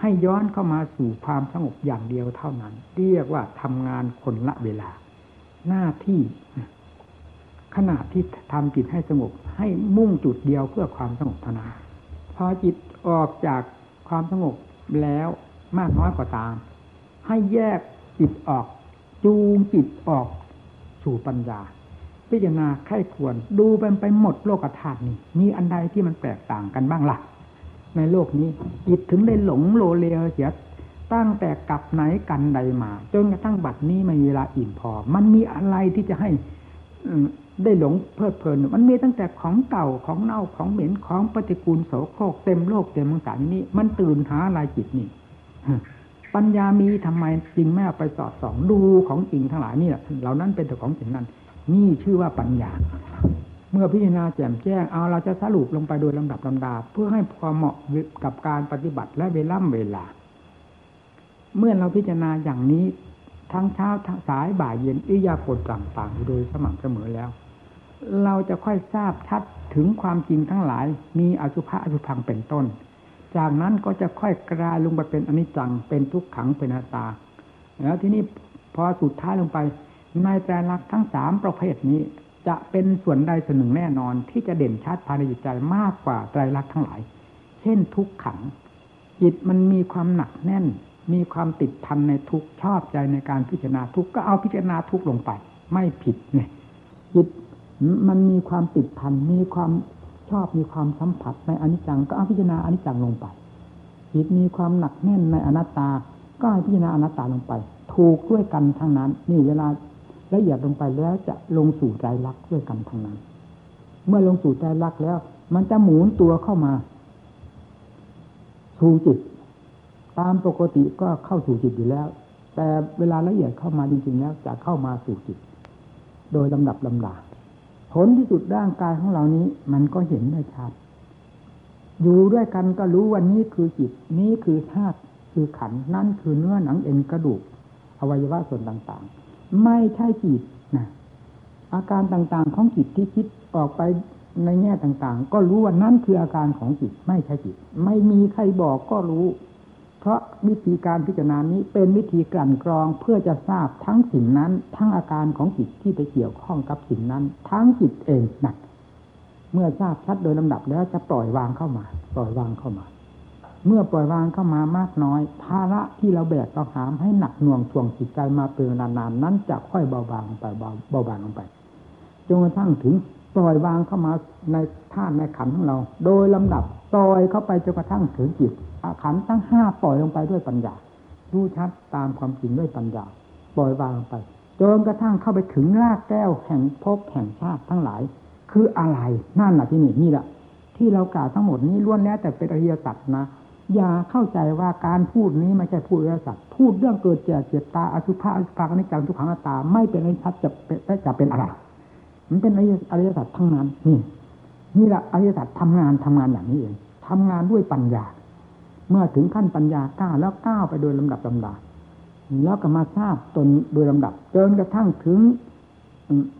Speaker 1: ให้ย้อนเข้ามาสู่ความสงบอย่างเดียวเท่านั้น เรียกว่าทำงานคนละเวลา หน้าที่ขณะที่ทำจิตให้สงบ ให้มุ่งจุดเดียวเพื่อความสงบเท่านั้นพอจิตออกจากความสงบแล้วมากน้อยก็าตาม ให้แยก จิตออก จูงจิตออกสู่ปัญญา พิจารณาไข้ควรดูเป็นไปหมดโลกธาตุนี้มีอันใดที่มันแตกต่างกันบ้างละ่ะ ในโลกนี้จิตถึงได้หลงโลเลเสียตั้งแต่กับไหนกันใดมา จนกระทั่งบัดนี้ไม่มีเวลาอิ่มพอ มันมีอะไรที่จะให้ได้หลงเพลิดเพลิน มันมีตั้งแต่ของเก่าของเน่าของเหม็นของปฏิกูลโสโครกเต็มโลกเต็มมังสารนี้ มันตื่นหาอะไรจิตนี่ ปัญญามีทำไมจริงแม่ไปสอดส่องดูของจริงทั้งหลายนี่แหละเหล่านั้นเป็นแต่ของจริงนั้น นี่ชื่อว่าปัญญา เมื่อพิจารณาแจ่มแจ้งเอาเราจะสรุปลงไปโดยลำดับลำดา เพื่อให้พอเหมาะกับการปฏิบัติและเวล่ำเวลา เมื่อเราพิจารณาอย่างนี้ทั้งเช้าทั้งสายบ่ายเย็นอิยาบทต่างๆโดยสม่ำเสมอแล้ว เราจะค่อยทราบชัดถึงความจริงทั้งหลาย มีอสุภะอสุพังเป็นต้น จากนั้นก็จะค่อยกลายลงไปเป็นอนิจจัง เป็นทุกขังเป็นอนัตตา แล้วที่นี้พอสุดท้ายลงไปในใจรักทั้งสามประเภทนี้ จะเป็นส่วนใดส่วนหนึ่งแน่นอน ที่จะเด่นชัดภายในจิตใจมากกว่าไตรลักษณ์ทั้งหลาย เช่นทุกขัง จิตมันมีความหนักแน่น มีความติดพันในทุกชอบใจในการพิจารณาทุกก็เอาพิจารณาทุกลงไป ไม่ผิดเนี่ยจิตมันมีความติดพันมีความ ชอบมีความสัมผัสในอนิจจังก็อาพิจารณาอนิจจังลงไปจิตมีความหนักแน่นในอนัตตา ก็ให้พิจารณาอนัตตาลงไป ถูกด้วยกันทั้งนั้น นี่เวลาละเอียดลงไปแล้วจะลงสู่ใจรักด้วยกันทั้งนั้น เมื่อลงสู่ใจรักแล้ว มันจะหมุนตัวเข้ามา สู่จิต ตามปกติก็เข้าสู่จิตอยู่แล้ว แต่เวลาละเอียดเข้ามาจริงๆแล้วจะเข้ามาสู่จิต โดยลำดับลำดา ผลที่สุดร่างกายของเรานี้ มันก็เห็นได้ชัด อยู่ด้วยกันก็รู้ว่านี้คือจิต นี้คือธาตุคือขันนั่นคือเนื้อหนังเอ็นกระดูก อวัยวะส่วนต่างๆ ไม่ใช่จิตนะอาการต่างๆของจิตที่คิดออกไปในแง่ต่างๆ ก็รู้ว่านั่นคืออาการของจิต ไม่ใช่จิต ไม่มีใครบอกก็รู้ เพราะวิธีการพิจารณานี้เป็นวิธีกลั่นกรองเพื่อจะทราบทั้งสิ่งนั้น ทั้งอาการของจิตที่ไปเกี่ยวข้องกับสิ่งนั้น ทั้งจิตเองนะเมื่อทราบชัดโดยลำดับแล้วจะปล่อยวางเข้ามา ปล่อยวางเข้ามา เมื่อปล่อยวางเข้ามามากน้อย ภาระที่เราแบกเราหามให้หนักหน่วงท่วงจิตใจมาเป็นนานๆนั้นจะค่อยเบาบางไปเบาบางลงไปจนกระทั่งถึงปล่อยวางเข้ามาในท่าในขันของเรา โดยลำดับปล่อยเข้าไปจนกระทั่งถึงจิต ขันทั้งห้าปล่อยลงไปด้วยปัญญารู้ชัดตามความจริงด้วยปัญญาปล่อยวางไปจนกระทั่งเข้าไปถึงรากแก้วแห่งภพแห่งชาติทั้งหลาย คืออะไรนั่นแหละที่นี่นี่แหละที่เรากล่าวทั้งหมดนี้ล้วนแล้วแต่เป็นอริยสัจนะอย่าเข้าใจว่าการพูดนี้ไม่ใช่พูดอริยสัจพูดเรื่องเกิดเจ็บเจ็บตาอสุภะอสุภะนิจังทุกขังตา ไม่เป็นอริยสัจจะเป็นจะเป็นอะไร มันเป็นอริยสัจทั้งนั้นนี่นี่แหละอริยสัจทำงานทำงานอย่างนี้เองทำงานด้วยปัญญา เมื่อถึงขั้นปัญญาก้าวแล้วก้าวไปโดยลำดับลำดาแล้วก็มาทราบตนโดยลำดับจนกระทั่งถึง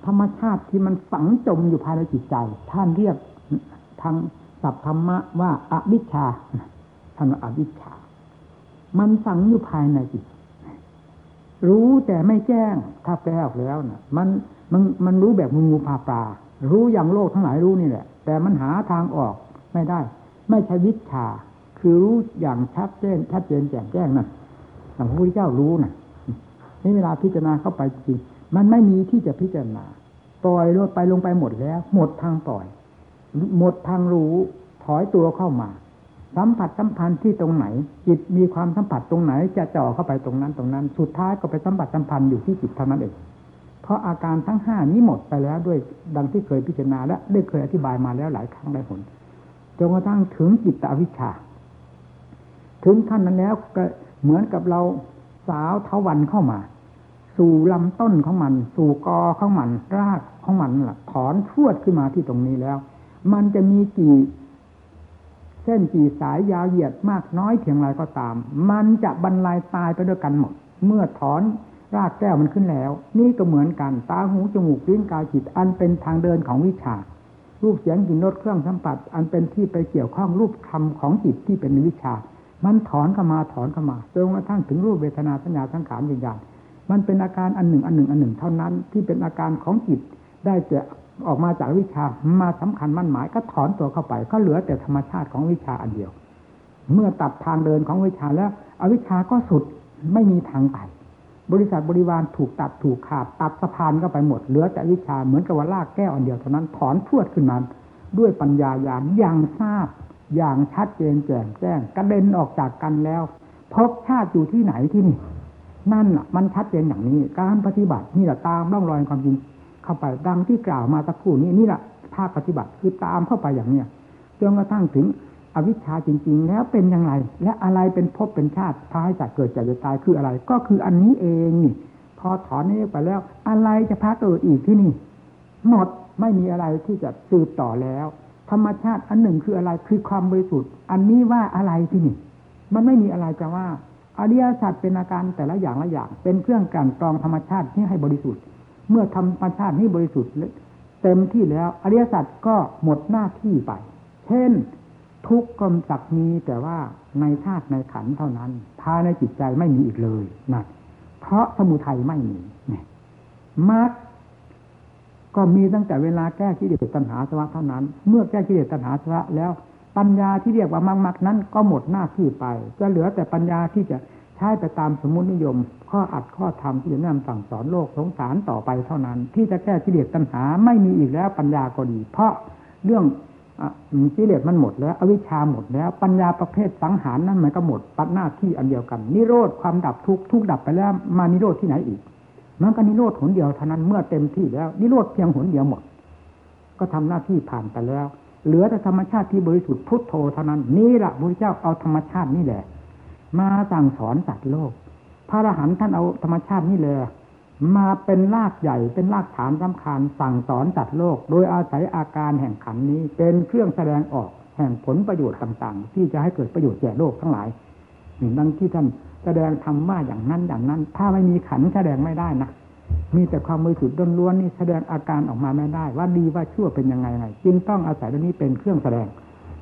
Speaker 1: ธรรมชาติที่มันฝังจมอยู่ภายในจิตใจ ท่านเรียกทางศัพท์ธรรมะว่าอวิชชาท่านว่าอวิชชา มันฝังอยู่ภายในจิต รู้แต่ไม่แจ้งถ้าแปลออกแล้วนะมันมันมันรู้แบบงูพาปลารู้อย่างโลกทั้งหลายรู้นี่แหละ แต่มันหาทางออกไม่ได้ ไม่ใช่วิชา คือรู้อย่างชัดเจนชัดเจนแจ่มแจ้งนั่นหลวงพระพุทธเจ้ารู้นะนี่เวลาพิจารณาเข้าไปจริงมันไม่มีที่จะพิจารณาปล่อยลงไปลงไปหมดแล้ว หมดทางปล่อย หมดทางรู้ ถอยตัวเข้ามา สัมผัสสัมพันธ์ที่ตรงไหน จิตมีความสัมผัสตรงไหน จะจ่อเข้าไปตรงนั้นตรงนั้น สุดท้ายก็ไปสัมผัสสัมพันธ์อยู่ที่จิตเท่านั้นเองเพราะอาการทั้งห้านี้หมดไปแล้วด้วยดังที่เคยพิจารณาและได้เคยอธิบายมาแล้วหลายครั้งหลายหนจนกระทั่งถึงจิตตวิชา ถึงขั้นนั้นแล้วก็เหมือนกับเราสาวเทวันเข้ามา สู่ลำต้นของมัน สู่กอของมัน รากของมันล่ะ ถอนทวดขึ้นมาที่ตรงนี้แล้ว มันจะมีกี่เส้นกี่สายยาวเหยียดมากน้อยเพียงไรก็ตาม มันจะบรรลัยตายไปด้วยกันหมด เมื่อถอนรากแก้วมันขึ้นแล้ว นี่ก็เหมือนกัน ตาหูจมูกลิ้นกายจิตอันเป็นทางเดินของวิชา รูปเสียงกลิ่นรสเครื่องสัมผัส อันเป็นที่ไปเกี่ยวข้องรูปคำของจิตที่เป็นวิชา มันถอนเข้ามาถอนเข้ามาจนกระทั่งถึงรูปเวทนาสัญญาสังขารวิญญาณมันเป็นอาการอันหนึ่งอันหนึ่งอันหนึ่งเท่านั้น ที่เป็นอาการของจิตได้จะออกมาจากวิชามาสำคัญมั่นหมาย ก็ถอนตัวเข้าไป ก็เหลือแต่ธรรมชาติของวิชาอันเดียว เมื่อตัดทางเดินของวิชาแล้ว อวิชาก็สุดไม่มีทางไปบริษัทบริวารถูกตัดถูกขาดตัดสะพานก็ไปหมดเหลือแต่วิชาเหมือนกับว่าลากแก้วอันเดียวเท่านั้นถอนพวดขึ้นมาด้วยปัญญาญาณอย่างทราบ อย่างชัดเจนแจ่มแจ้งกระเด็นออกจากกันแล้วพบชาติอยู่ที่ไหนที่นี่ นั่นะมันชัดเจนอย่างนี้ การปฏิบัตินี่แหละตามร่องรอยความจริงเข้าไปดังที่กล่าวมาสักครู่นี้นี่แหละภาคปฏิบัติคือตามเข้าไปอย่างเนี้ยจนกระทั่งถึงอวิชชาจริง ๆ แล้วเป็นอย่างไร และอะไรเป็นภพเป็นชาติพาให้จักเกิดจากจะตายคืออะไร ก็คืออันนี้เองนี่พอถอนนี้ไปแล้ว อะไรจะพาเกิดอีกที่นี่ หมดไม่มีอะไรที่จะสืบต่อแล้ว ธรรมชาติอันหนึ่งคืออะไรคือความบริสุทธิ์ อันนี้ว่าอะไรที่นี่ มันไม่มีอะไรจะว่าอริยสัจเป็นอาการแต่ละอย่างละอย่าง เป็นเครื่องกันกรองธรรมชาติที่ให้บริสุทธิ์ เมื่อธรรมชาตินี้บริสุทธิ์เต็มที่แล้ว อริยสัจก็หมดหน้าที่ไป เช่น ทุกข์ก็จักมีแต่ว่าในธาตุในขันธ์เท่านั้นภายในจิตใจไม่มีอีกเลยนะเพราะสมุทัยไม่มีนะมรรค ก็มีตั้งแต่เวลาแก้กิเลสตัณหาสวะเท่านั้น เมื่อแก้กิเลสตัณหาสวะแล้ว ปัญญาที่เรียกว่ามรรคมรรคนั้นก็หมดหน้าที่ไปจะเหลือแต่ปัญญาที่จะใช้ไปตามสมมตินิยม ข้ออัดข้อธรรมที่จะแนะนำสั่งสอนโลกสงสารต่อไปเท่านั้น ที่จะแก้กิเลสตัณหาไม่มีอีกแล้วปัญญาก็ดี เพราะเรื่องกิเลสมันหมดแล้ว อวิชชาหมดแล้วปัญญาประเภทสังหารนั้นมันก็หมดปัดหน้าที่อันเดียวกัน นิโรธความดับทุกทุกดับไปแล้วมานิโรธที่ไหนอีก มันก็นิโรธหนเดียวเท่านั้นเมื่อเต็มที่แล้ว นิโรธเพียงหนเดียวหมด ก็ทำหน้าที่ผ่านไปแล้ว เหลือแต่ธรรมชาติที่บริสุทธิ์พุทโธเท่านั้นนี่แหละพระเจ้าเอาธรรมชาตินี่แหละ มาสั่งสอนสัตว์โลก พระอรหันต์ท่านเอาธรรมชาตินี่เลยมาเป็นรากใหญ่เป็นรากฐานสำคัญสั่งสอนจัดโลก โดยอาศัยอาการแห่งขันนี้เป็นเครื่องแสดงออกแห่งผลประโยชน์ต่าง ๆ ที่จะให้เกิดประโยชน์แก่โลกทั้งหลาย ดังที่ท่านแสดงธรรมว่าอย่างนั้นอย่างนั้น ถ้าไม่มีขันแสดงไม่ได้นะมีแต่ความมือสุดล้วนๆนี่แสดงอาการออกมาไม่ได้ ว่าดีว่าชั่วเป็นยังไงไงจึงต้องอาศัยเรื่องนี้เป็นเครื่องแสดง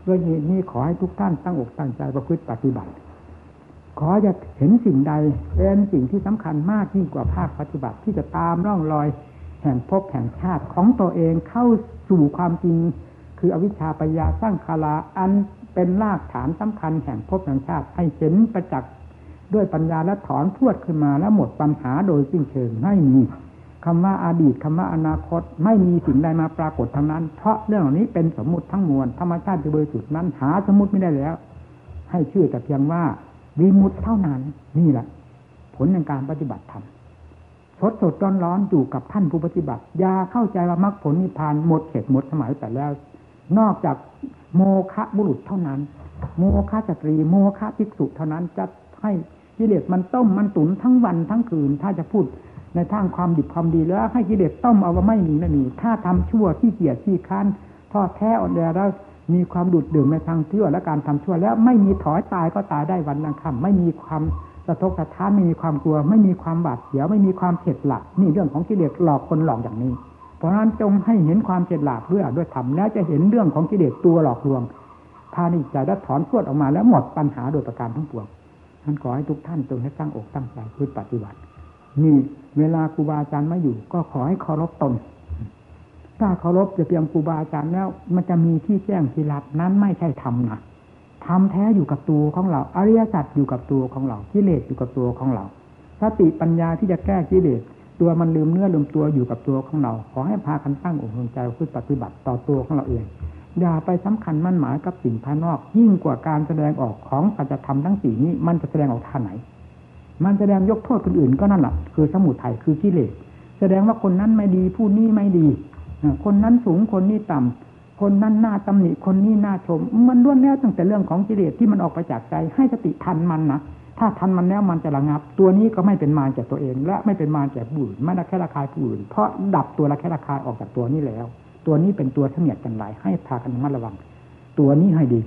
Speaker 1: ด้วยเหตุนี้ขอให้ทุกท่านตั้งอกตั้งใจประพฤติปฏิบัติ ขอจะเห็นสิ่งใดเป็นสิ่งที่สำคัญมากยิ่งกว่าภาคปฏิบัติที่จะตามร่องรอย แห่งภพแห่งชาติของตัวเองเข้าสู่ความจริง คืออวิชชาปัญญาสร้างคาลาอัน เป็นรากฐานสำคัญแห่งภพแห่งชาติให้เห็นประจักษ์ด้วยปัญญาและถอนพวดขึ้นมาแล้วหมดปัญหาโดยสิ้นเชิงไม่มีคำว่าอาดีตคำว่าอนาคต ไม่มีสิ่งใดมาปรากฏทั้งนั้น เพราะเรื่องเหล่านี้เป็นสมมติทั้งมวลธรรมชาติที่บริสุทธิ์นั้น หาสมมติไม่ได้แล้ว ให้ชื่อแต่เพียงว่าวิมุตเท่านั้น นี่แหละ ผลในการปฏิบัติธรรมสดสดร้อนร้อนอยู่กับท่านผู้ปฏิบัติยาเข้าใจว่ามรรคผลนิพพานหมดเขตหมดสมัยแต่แล้ว นอกจากโมคะบุรุษเท่านั้น โมคะสตรี โมคะภิกษุเท่านั้นจะให้กิเลสมันต้มมันตุนทั้งวันทั้งคืน ถ้าจะพูดในทางความดีความดีแล้ว ให้กิเลสต้มเอาว่าไม่มีไม่มี ถ้าทำชั่วที่เกียจที่ค้านทอดแท้อ่อนแอแล้วมีความดุดดื่มในทางชั่วและการทำชั่วแล้วไม่มีถอยตายก็ตายได้วันยังคำไม่มีความสะทกสะท้านไม่มีความกลัว ไม่มีความบาดเสียวไม่มีความเฉ็ดหลับนี่เรื่องของกิเลสหลอกคนหลอกอย่างนี้ เพราะนั้นจงให้เห็นความเฉ็ดหลับด้วยด้วยธรรมแล้วจะเห็นเรื่องของกิเลสตัวหลอกลวงพานิจจะถอนพวดออกมาแล้วหมดปัญหาโดยประการทั้งปวงท่านขอให้ทุกท่านจงให้ตั้งอกตั้งใจพึ่ปฏิบัติ นี่เวลาครูบาอาจารย์ม่อยู่ ก็ขอให้เคารพตนถ้าเคารพจะเพียงครูบาอาจารย์แล้ว มันจะมีที่แจ้งที่รับนั้นไม่ใช่ธรรมนะธรรมแท้อยู่กับตัวของเรา อริยสัจอยู่กับตัวของเรากิเลสอยู่กับตัวของเราสติปัญญาที่จะแก้กิเลส ตัวมันลืมเนื้อลืมตัวอยู่กับตัวของเรา ขอให้พากันตั้งอกตั้งใจพึ่ปฏิบัติต่อตัวของเราเอง อย่าไปสำคัญมั่นหมายกับสิ่งภายนอก ยิ่งกว่าการแสดงออกของสัจธรรมทั้งสี่นี้มันจะแสดงออกท่าไหน มันแสดงยกโทษคนอื่นก็นั่นแหละคือสมุทัยคือกิเลสแสดงว่าคนนั้นไม่ดีผู้นี้ไม่ดีคนนั้นสูงคนนี้ต่ำคนนั้นหน้าตำหนิคนนี้หน้าชม มันล้วนแล้วตั้งแต่เรื่องของกิเลสที่มันออกไปจากใจให้สติทันมันนะ ถ้าทันมันแล้วมันจะระงับ ตัวนี้ก็ไม่เป็นมารแก่ตัวเอง และไม่เป็นมารแก่ผู้อื่นไม่ละแค่ราคายผู้อื่นเพราะดับตัวละแค่ราคายออกจากตัวนี้แล้ว ตัวนี้เป็นตัวเสนียดกันหลายให้พากันระมัดระวัง ตัวนี้ให้ดี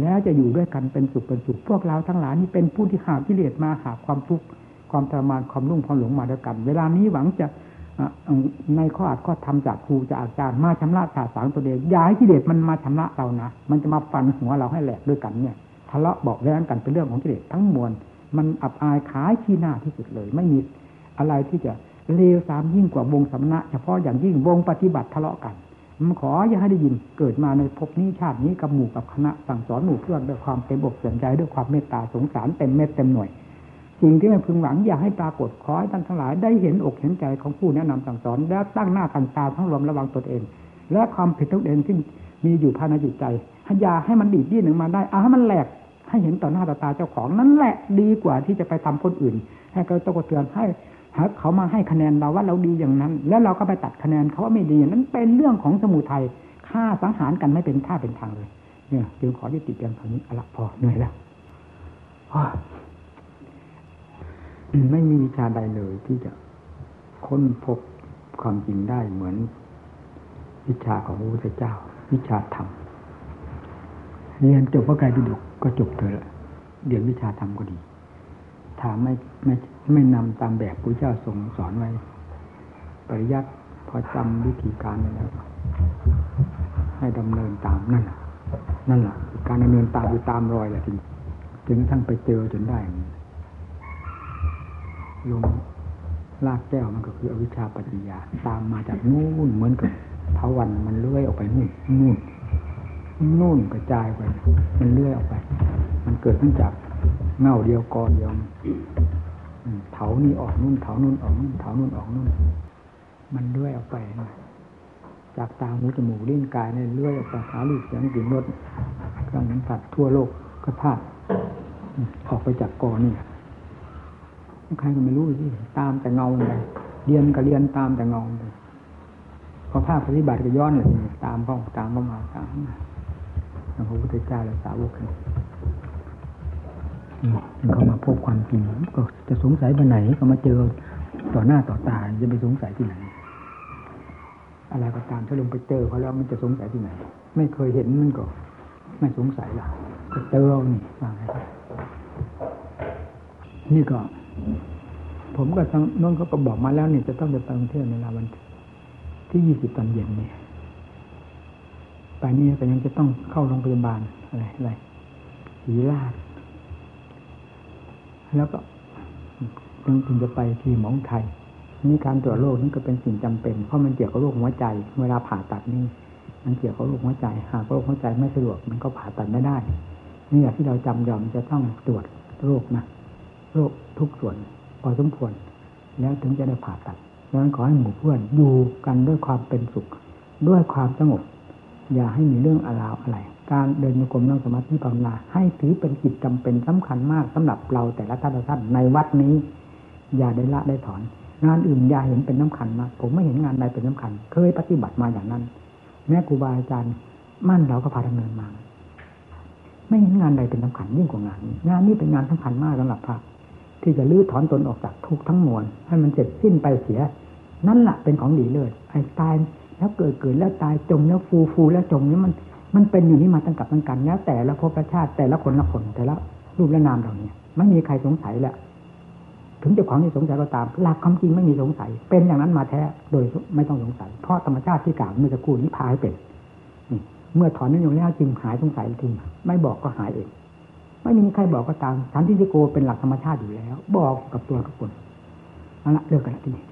Speaker 1: แล้วจะอยู่ด้วยกันเป็นสุขเป็นสุขพวกเราทั้งหลายนี่เป็นผู้ที่หากิเลสมาหาความทุกข์ความทรมานความรุ่งความหลงมาด้วยกัน เวลานี้หวังจะในข้ออัดข้อทำจากครูจากอาจารย์มาชำระสาสางตัวเองอย่าให้กิเลสมันมาชำระเรานะมันจะมาฟันหัวเราให้แหลกด้วยกันเนี่ย ทะเลาะบอกแย้งกันเป็นเรื่องของกิเลสทั้งมวล มันอับอายขายขี้หน้าที่สุดเลย ไม่มีอะไรที่จะเลวสามยิ่งกว่าวงสำนักเฉพาะอย่างยิ่งวงปฏิบัติทะเลาะกันมันขออย่าให้ได้ยินเกิดมาในภพนี้ชาตินี้กับหมู่กับคณะสั่งสอนหมู่เพื่อนด้วยความเต็มอกเต็มใจด้วยความเมตตาสงสารเต็มเม็ดเต็มหน่วยสิ่งที่ไม่พึงหวังอย่าให้ปรากฏขอให้ท่านทั้งหลายได้เห็นอกเห็นใจของผู้แนะนำสั่งสอน แล้ตั้งหน้าตั้งตาทั้งรวมระวังตนเอง และความผิดทุกเองที่มีอยู่ภายในจิตใจอย่าให้มันดีดดิ้นหนึ่งมาได้อาให้มันแหลก ให้เห็นต่อหน้าต่อตาเจ้าของนั่นแหละดีกว่าที่จะไปทำคนอื่น ให้เขาตะกเตือนให้เขามาให้คะแนนเราว่าเราดีอย่างนั้น แล้วเราก็ไปตัดคะแนนเขาว่าไม่ดีนั้นเป็นเรื่องของสมุทัยฆ่าสังหารกันไม่เป็นท่าเป็นทางเลยเนี่ยจึงขอยุติเพียงเท่านี้อะละพอเหนื่อยแล้วไม่มีวิชาใดเลยที่จะค้นพบความจริงได้เหมือน วิชาของพระพุทธเจ้า วิชาธรรม เรียนจบพระไตรปิฎกก็จบเถอะเรียนวิชาธรรมก็ดีถ้าไม่ไม่ไม่นำตามแบบพระเจ้าทรงสอนไว้ ปริยัติพอจำวิธีการแล้ว ให้ดำเนินตามนั่นนั่นแหละการดำเนินตามอยู่ตามรอยแหละถึงถึงทั้งไปเจอจนได้ลงลากแก้วมันก็คืออวิชชาปัจจยาตามมาจากนู่นเหมือนกับเทวันมันเลื่อยออกไปนู่นนู่น นู่นกระจายไป มันเลื่อยออกไป มันเกิดขึ้นจากเงาเดียวกอเดียวเถานี่ออกนู่นเถานู่นออกนู่นเถานู่นออกนู่น มันเลื่อยออกไปนะจากตาหูจมูกลิ้นกายเนี่ยเลื่อยออกไปหาลูกเสียงกลิ่นรสเครื่องนั้นสัตทั่วโลกก็ธาตุออกไปจากกอนี่ใครก็ไม่รู้ที่ตามแต่เงาไปเรียนก็เรียนตามแต่เงาไปพอภาคปฏิบัติก็ย้อนเลยตามเข้าตามเข้ามาตามเข้ามา แล้วพระพุทธเจ้าและสาวกกันอืมเขามาพบความจริงก็จะสงสัยไปไหนก็มาเจอต่อหน้าต่อตาจะไปสงสัยที่ไหน อะไรก็ตามถ้าลงไปเจอเขาแล้วมันจะสงสัยที่ไหน ไม่เคยเห็นมันก็ ไม่สงสัยหรอกก็เจอเนี่ว่าไงนี่ก็ ผมก็ทางน้นเขาก็บอกมาแล้วเนี่ยจะต้องไปกรุงเทพในเวลาวันที่ยี่สิบตอนเย็นเนี่ย ไปนี่ก็ยังจะต้องเข้าโรงพยาบาลอะไรอะไรศรีราชแล้วก็ยังถึงจะไปที่หมองไทยนี่การตรวจโรคนี่ก็เป็นสิ่งจำเป็นเพราะมันเกี่ยวกับโรคหัวใจ เวลาผ่าตัดนี่มันเกี่ยวกับโรคหัวใจ หากโรคหัวใจไม่สะดวกมันก็ผ่าตัดไม่ได้ นี่แหละที่เราจำยอมจะต้องตรวจโรคนะโรคทุกส่วนพอสมควร แล้วถึงจะได้ผ่าตัดดังนั้นขอให้หมู่เพื่อนอยู่กันด้วยความเป็นสุข ด้วยความสงบ อย่าให้มีเรื่องอาราวอะไร การเดินโยกมนั่งสมาธิภาวนาให้ถือเป็นกิจจำเป็นสำคัญมากสำหรับเราแต่ละท่านท่านในวัดนี้ อย่าได้ละได้ถอน งานอื่นอย่าเห็นเป็นสำคัญมากผมไม่เห็นงานใดเป็นสำคัญ เคยปฏิบัติมาอย่างนั้น แม้ครูบาอาจารย์มั่นเราก็พาดำเนินมา ไม่เห็นงานใดเป็นสำคัญยิ่งกว่างานนี้งานนี้เป็นงานสำคัญมากสำหรับพระที่จะลื้อถอนตนออกจากทุกทั้งมวลให้มันเสร็จสิ้นไปเสีย นั่นแหละเป็นของดีเลิศไอ้ตาย แล้วเกิดเกิดแล้วตายจมแล้วฟูฟูแล้วจมนี่มันมันเป็นอยู่นี่มาตั้งกับตั้งกันแล้ว แต่ละภพละชาติแต่ละคนละคนแต่ละรูปและนามเหล่านี้ไม่มีใครสงสัยแหละถึงเจ้าของที่สงสัยก็ตาม หลักความจริงไม่มีสงสัย เป็นอย่างนั้นมาแท้โดยไม่ต้องสงสัย เพราะธรรมชาติที่กล่าวเมื่อสักครู่นี้พาให้เป็นนี่เมื่อถอนนั้นอยู่แล้วจริงหายสงสัยจริงไม่บอกก็หายเองไม่มีใครบอกก็ตามสันติโกเป็นหลักธรรมชาติอยู่แล้ว บอกกับตัวทุกคนเอาละเลิกกันละทีนี้